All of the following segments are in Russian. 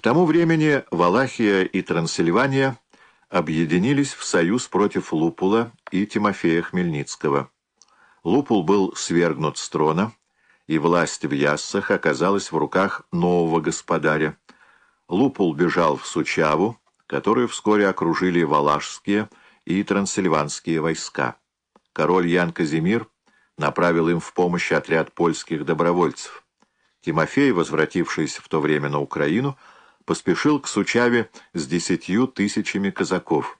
К тому времени Валахия и Трансильвания объединились в союз против Лупула и Тимофея Хмельницкого. Лупул был свергнут с трона, и власть в Яссах оказалась в руках нового господаря. Лупул бежал в Сучаву, которую вскоре окружили валашские и трансильванские войска. Король Ян Казимир направил им в помощь отряд польских добровольцев. Тимофей, возвратившийся в то время на Украину, поспешил к Сучаве с десятью тысячами казаков.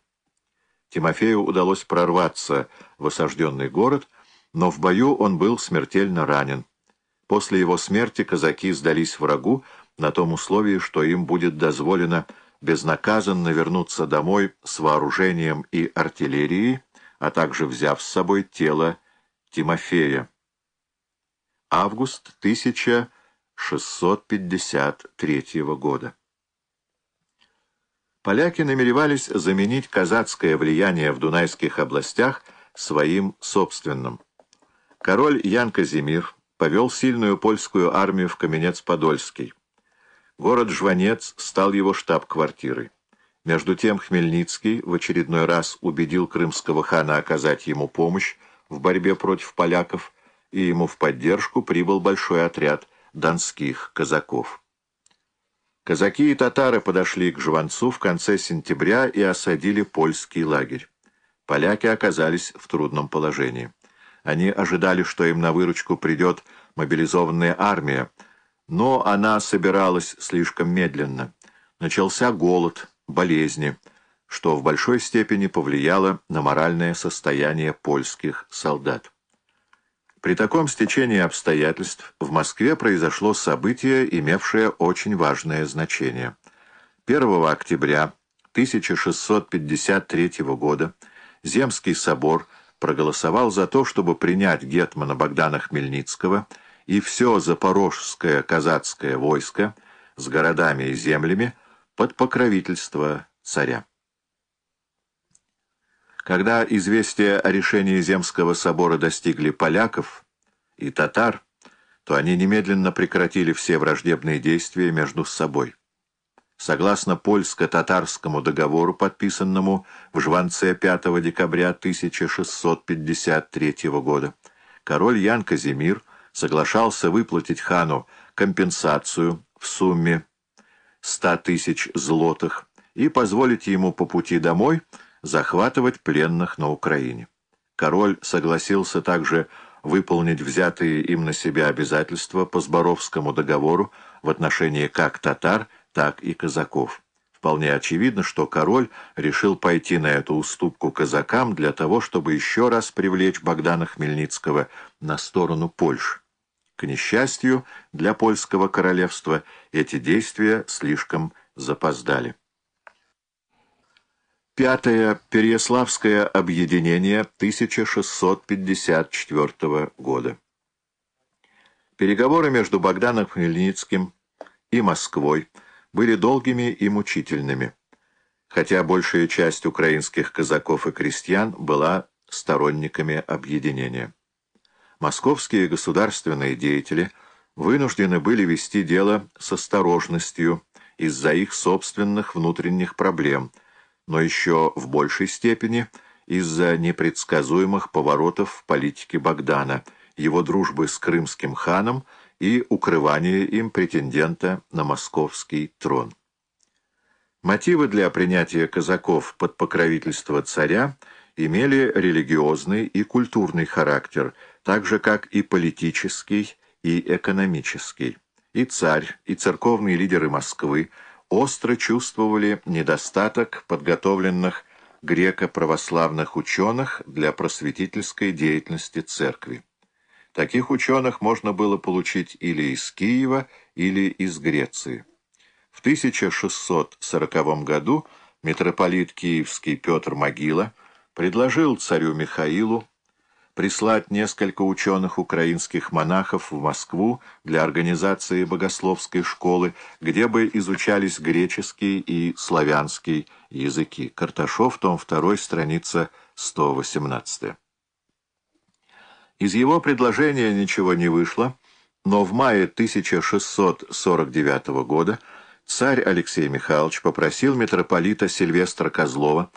Тимофею удалось прорваться в осажденный город, но в бою он был смертельно ранен. После его смерти казаки сдались врагу на том условии, что им будет дозволено безнаказанно вернуться домой с вооружением и артиллерией, а также взяв с собой тело Тимофея. Август 1653 года. Поляки намеревались заменить казацкое влияние в Дунайских областях своим собственным. Король Ян Казимир повел сильную польскую армию в Каменец-Подольский. Город Жванец стал его штаб-квартирой. Между тем Хмельницкий в очередной раз убедил крымского хана оказать ему помощь в борьбе против поляков, и ему в поддержку прибыл большой отряд донских казаков. Казаки и татары подошли к Жванцу в конце сентября и осадили польский лагерь. Поляки оказались в трудном положении. Они ожидали, что им на выручку придет мобилизованная армия, но она собиралась слишком медленно. Начался голод, болезни, что в большой степени повлияло на моральное состояние польских солдат. При таком стечении обстоятельств в Москве произошло событие, имевшее очень важное значение. 1 октября 1653 года Земский собор проголосовал за то, чтобы принять гетмана Богдана Хмельницкого и все запорожское казацкое войско с городами и землями под покровительство царя. Когда известия о решении Земского собора достигли поляков и татар, то они немедленно прекратили все враждебные действия между собой. Согласно польско-татарскому договору, подписанному в Жванце 5 декабря 1653 года, король Ян Казимир соглашался выплатить хану компенсацию в сумме 100 тысяч злотых и позволить ему по пути домой – захватывать пленных на Украине. Король согласился также выполнить взятые им на себя обязательства по Зборовскому договору в отношении как татар, так и казаков. Вполне очевидно, что король решил пойти на эту уступку казакам для того, чтобы еще раз привлечь Богдана Хмельницкого на сторону Польши. К несчастью для польского королевства эти действия слишком запоздали. Пятое. Переяславское объединение 1654 года. Переговоры между Богданом Хмельницким и Москвой были долгими и мучительными, хотя большая часть украинских казаков и крестьян была сторонниками объединения. Московские государственные деятели вынуждены были вести дело с осторожностью из-за их собственных внутренних проблем – но еще в большей степени из-за непредсказуемых поворотов в политике Богдана, его дружбы с крымским ханом и укрывания им претендента на московский трон. Мотивы для принятия казаков под покровительство царя имели религиозный и культурный характер, так же как и политический и экономический. И царь, и церковные лидеры Москвы остро чувствовали недостаток подготовленных греко-православных ученых для просветительской деятельности церкви. Таких ученых можно было получить или из Киева, или из Греции. В 1640 году митрополит Киевский Петр Могила предложил царю Михаилу прислать несколько ученых украинских монахов в Москву для организации богословской школы, где бы изучались греческий и славянский языки. Карташов, том 2, страница 118. Из его предложения ничего не вышло, но в мае 1649 года царь Алексей Михайлович попросил митрополита Сильвестра Козлова